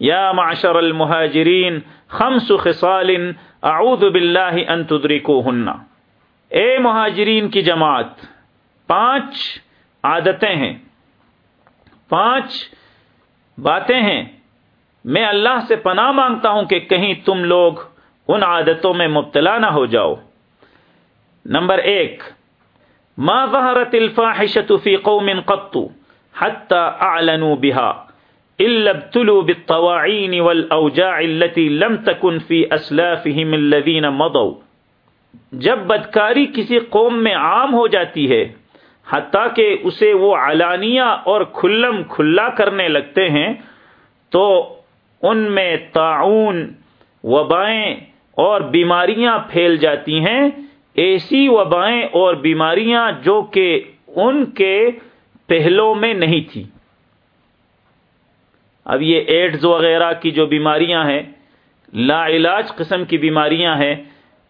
یا معشر المہاجرین خمس خصال اعوذ باللہ ان تدرکوہن اے مہاجرین کی جماعت، پانچ عادتیں ہیں. پانچ باتیں ہیں. میں اللہ سے پناہ مانگتا ہوں کہ کہیں تم لوگ ان عادتوں میں مبتلا نہ ہو جاؤ. نمبر ایک، ما ظهرت الفاحشة في قوم قط حتى اعلنوا بها. الا ابتلوا بالطواعين والاوجاع التي لم تكن في اسلافهم الذين مضوا۔ جب بدکاری کسی قوم میں عام ہو جاتی ہے، حتیٰ کہ اسے وہ علانیہ اور کھلم کھلا کرنے لگتے ہیں، تو ان میں تعاون وبائیں اور بیماریاں پھیل جاتی ہیں۔ ایسی وبائیں اور بیماریاں جو کہ ان کے پہلوں میں نہیں تھی اب یہ ایڈز وغیرہ کی جو بیماریاں ہیں، لا علاج قسم کی بیماریاں ہیں،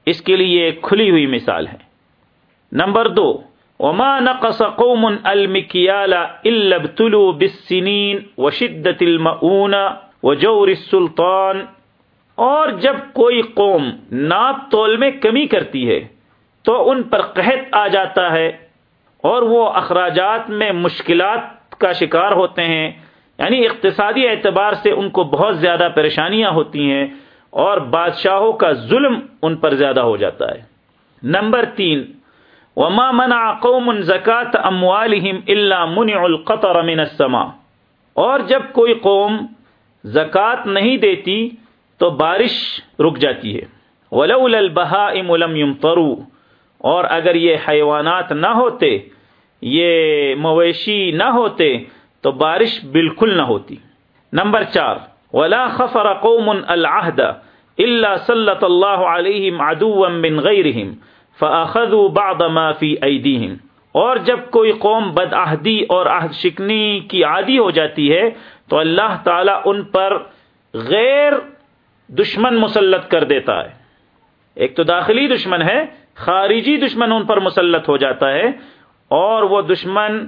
اس کے لیے ایک کھلی ہوئی مثال ہے۔ نمبر دو، وما نقص قوم المکیال الا ابتلوا بالسنین وشدت المعون وجور السلطان۔ اور جب کوئی قوم ناپ تول میں کمی کرتی ہے، تو ان پر قحط آ جاتا ہے اور وہ اخراجات میں مشکلات کا شکار ہوتے ہیں۔ یعنی اقتصادی اعتبار سے ان کو بہت زیادہ پریشانیاں ہوتی ہیں اور بادشاہوں کا ظلم ان پر زیادہ ہو جاتا ہے۔ نمبر تین، وما منع قوم زکات اموالهم الا منع القطر من السماء۔ اور جب کوئی قوم زکات نہیں دیتی تو بارش رک جاتی ہے۔ ولولا البهائم لم يمطروا۔ اور اگر یہ حیوانات نہ ہوتے، یہ مویشی نہ ہوتے تو بارش بالکل نہ ہوتی۔ نمبر چار، ولا خفر قوم العهد الا سلط الله عليهم عدوا من غيرهم فاخذوا بعض ما اور جب کوئی قوم بدعہدی اور عہد شکنی کی عادی ہو جاتی ہے، تو اللہ تعالی ان پر غیر دشمن مسلط کر دیتا ہے۔ ایک تو داخلی دشمن ہے، خارجی دشمن ان پر مسلط ہو جاتا ہے، اور وہ دشمن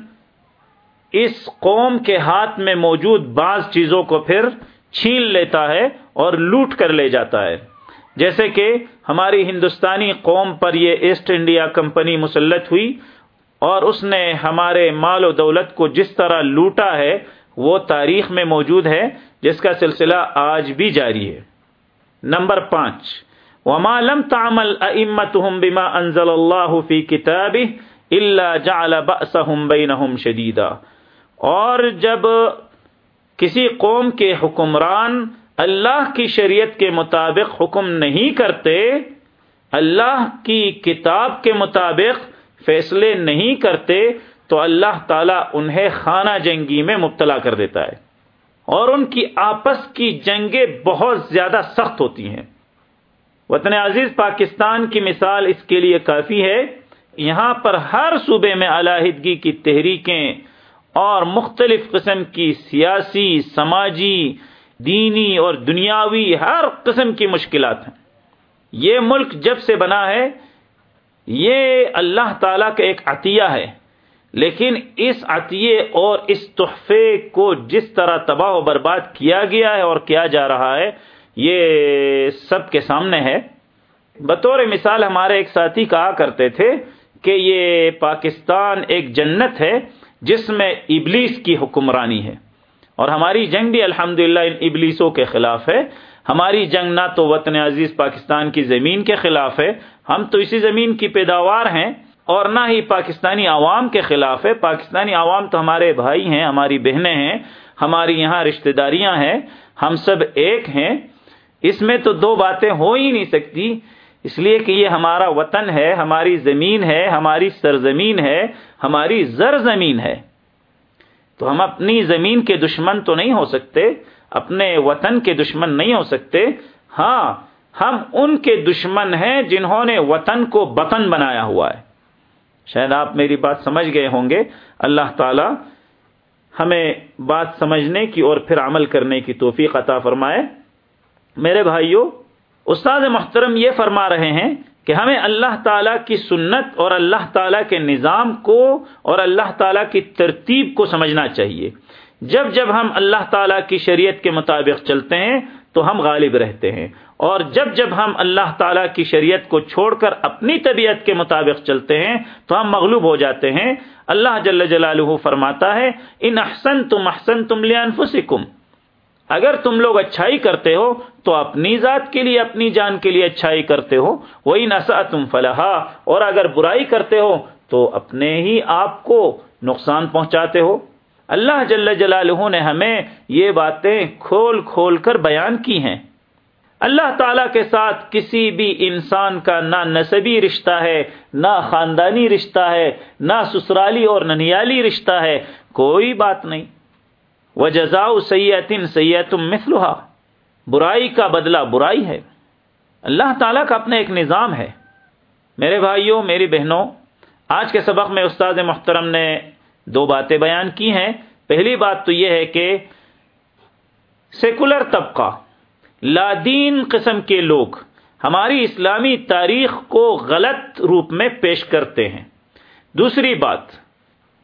اس قوم کے ہاتھ میں موجود بعض چیزوں کو پھر چھین لیتا ہے اور لوٹ کر لے جاتا ہے۔ جیسے کہ ہماری ہندوستانی قوم پر یہ ایسٹ انڈیا کمپنی مسلط ہوئی اور اس نے ہمارے مال و دولت کو جس طرح لوٹا ہے، وہ تاریخ میں موجود ہے، جس کا سلسلہ آج بھی جاری ہے۔ نمبر پانچ۔ وما لم تعمل ائمتهم بما انزل الله في كتابه الا جعل بأسهم بينهم شديدا۔ اور جب کسی قوم کے حکمران اللہ کی شریعت کے مطابق حکم نہیں کرتے، اللہ کی کتاب کے مطابق فیصلے نہیں کرتے، تو اللہ تعالیٰ انہیں خانہ جنگی میں مبتلا کر دیتا ہے۔ اور ان کی آپس کی جنگیں بہت زیادہ سخت ہوتی ہیں۔ وطن عزیز، پاکستان کی مثال اس کے لیے کافی ہے۔ یہاں پر ہر صوبے میں علیحدگی کی تحریکیں اور مختلف قسم کی سیاسی، سماجی، دینی اور دنیاوی ہر قسم کی مشکلات ہیں۔ یہ ملک جب سے بنا ہے، یہ اللہ تعالی کا ایک عطیہ ہے۔ لیکن اس عطیے اور اس تحفے کو جس طرح تباہ و برباد کیا گیا ہے اور کیا جا رہا ہے، یہ سب کے سامنے ہے۔ بطور مثال ہمارے ایک ساتھی کہا کرتے تھے کہ یہ پاکستان ایک جنت ہے۔ جس میں ابلیس کی حکمرانی ہے۔ اور ہماری جنگ بھی الحمد ان ابلیسوں کے خلاف ہے۔ ہماری جنگ نہ تو وطن عزیز پاکستان کی زمین کے خلاف ہے۔ ہم تو اسی زمین کی پیداوار ہیں اور نہ ہی پاکستانی عوام کے خلاف ہے۔ پاکستانی عوام تو ہمارے بھائی ہیں، ہماری بہنیں ہیں، ہماری یہاں رشتہ داریاں ہیں۔ ہم سب ایک ہیں۔ اس میں تو دو باتیں ہو ہی نہیں سکتی۔ اس لیے کہ یہ ہمارا وطن ہے، ہماری زمین ہے، ہماری سرزمین ہے، ہماری زر زمین ہے۔ تو ہم اپنی زمین کے دشمن تو نہیں ہو سکتے، اپنے وطن کے دشمن نہیں ہو سکتے۔ ہاں ہم ان کے دشمن ہیں جنہوں نے وطن کو بطن بنایا ہوا ہے۔ شاید آپ میری بات سمجھ گئے ہوں گے۔ اللہ تعالی ہمیں بات سمجھنے کی اور پھر عمل کرنے کی توفیق عطا فرمائے۔ میرے بھائیوں استاد محترم یہ فرما رہے ہیں کہ ہمیں اللہ تعالیٰ کی سنت اور اللہ تعالیٰ کے نظام کو اور اللہ تعالیٰ کی ترتیب کو سمجھنا چاہیے۔ جب جب ہم اللہ تعالی کی شریعت کے مطابق چلتے ہیں تو ہم غالب رہتے ہیں۔ اور جب جب ہم اللہ تعالیٰ کی شریعت کو چھوڑ کر اپنی طبیعت کے مطابق چلتے ہیں تو ہم مغلوب ہو جاتے ہیں۔ اللہ جل جلالہ فرماتا ہے، ان احسن تم احسن تم لانفسکم اگر تم لوگ اچھائی کرتے ہو تو اپنی ذات کے لیے، اپنی جان کے لیے اچھائی کرتے ہو۔ وہی نسا تم فلاح اور اگر برائی کرتے ہو تو اپنے ہی آپ کو نقصان پہنچاتے ہو۔ اللہ جل جلالہ نے ہمیں یہ باتیں کھول کھول کر بیان کی ہیں۔ اللہ تعالی کے ساتھ کسی بھی انسان کا نہ نصبی رشتہ ہے، نہ خاندانی رشتہ ہے، نہ سسرالی اور ننیالی رشتہ ہے، کوئی بات نہیں۔ وہ جزاؤ سیتن سیتم مثلحا برائی کا بدلہ برائی ہے۔ اللہ تعالیٰ کا اپنا ایک نظام ہے۔ میرے بھائیوں، میری بہنوں، آج کے سبق میں استاد محترم نے دو باتیں بیان کی ہیں۔ پہلی بات تو یہ ہے کہ سیکولر طبقہ لادین قسم کے لوگ ہماری اسلامی تاریخ کو غلط روپ میں پیش کرتے ہیں۔ دوسری بات،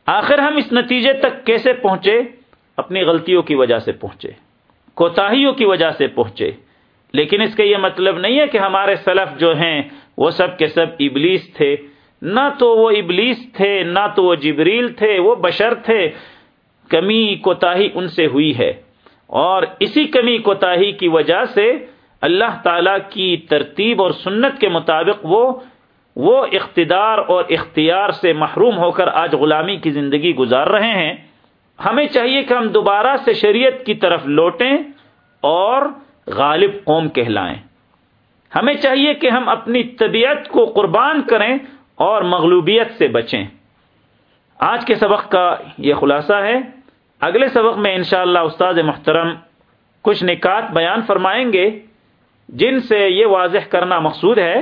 آخر ہم اس نتیجے تک کیسے پہنچے؟ اپنی غلطیوں کی وجہ سے پہنچے، کوتاہیوں کی وجہ سے پہنچے۔ لیکن اس کا یہ مطلب نہیں ہے کہ ہمارے سلف جو ہیں، وہ سب کے سب ابلیس تھے۔ نہ تو وہ ابلیس تھے، نہ تو وہ جبریل تھے، وہ بشر تھے۔ کمی، کوتاہی ان سے ہوئی ہے۔ اور اسی کمی، کوتاہی کی وجہ سے اللہ تعالی کی ترتیب اور سنت کے مطابق وہ وہ اقتدار اور اختیار سے محروم ہو کر آج غلامی کی زندگی گزار رہے ہیں۔ ہمیں چاہیے کہ ہم دوبارہ سے شریعت کی طرف لوٹیں اور غالب قوم کہلائیں۔ ہمیں چاہیے کہ ہم اپنی طبیعت کو قربان کریں اور مغلوبیت سے بچیں۔ آج کے سبق کا یہ خلاصہ ہے۔ اگلے سبق میں انشاءاللہ اللہ استاد محترم کچھ نکات بیان فرمائیں گے، جن سے یہ واضح کرنا مقصود ہے۔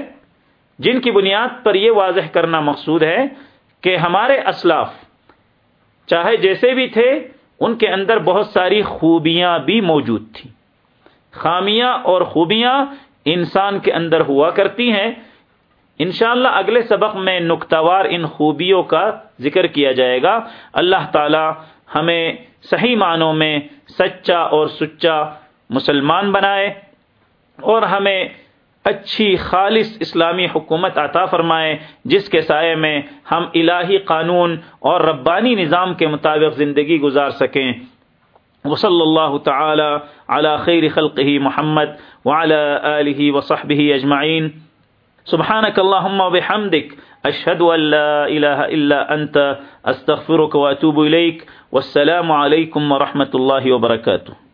جن کی بنیاد پر یہ واضح کرنا مقصود ہے کہ ہمارے اسلاف چاہے جیسے بھی تھے، ان کے اندر بہت ساری خوبیاں بھی موجود تھیں۔ خامیاں اور خوبیاں انسان کے اندر ہوا کرتی ہیں۔ انشاءاللہ اگلے سبق میں نقطوار ان خوبیوں کا ذکر کیا جائے گا۔ اللہ تعالی ہمیں صحیح معنوں میں سچا اور سچا مسلمان بنائے اور ہمیں اچھی خالص اسلامی حکومت عطا فرمائے، جس کے سائے میں ہم الہی قانون اور ربانی نظام کے مطابق زندگی گزار سکیں۔ وصلی اللہ تعالی علی خیر خلقہ محمد وعلی آلہ وصحبہ اجمعین۔ سبحانك اللهم وبحمدك أشهد أن لا إله إلا أنت أستغفرك وأتوب إليك والسلام عليكم ورحمة الله وبركاته